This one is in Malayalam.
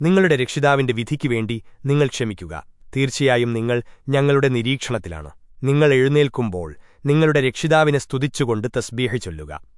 നിങ്ങളുടെ രക്ഷിതാവിന്റെ വിധിക്കു വേണ്ടി നിങ്ങൾ ക്ഷമിക്കുക. തീർച്ചയായും നിങ്ങൾ ഞങ്ങളുടെ നിരീക്ഷണത്തിലാണ്. നിങ്ങൾ എഴുന്നേൽക്കുമ്പോൾ നിങ്ങളുടെ രക്ഷിതാവിനെ സ്തുതിച്ചുകൊണ്ട് തസ്ബീഹ് ചൊല്ലുക.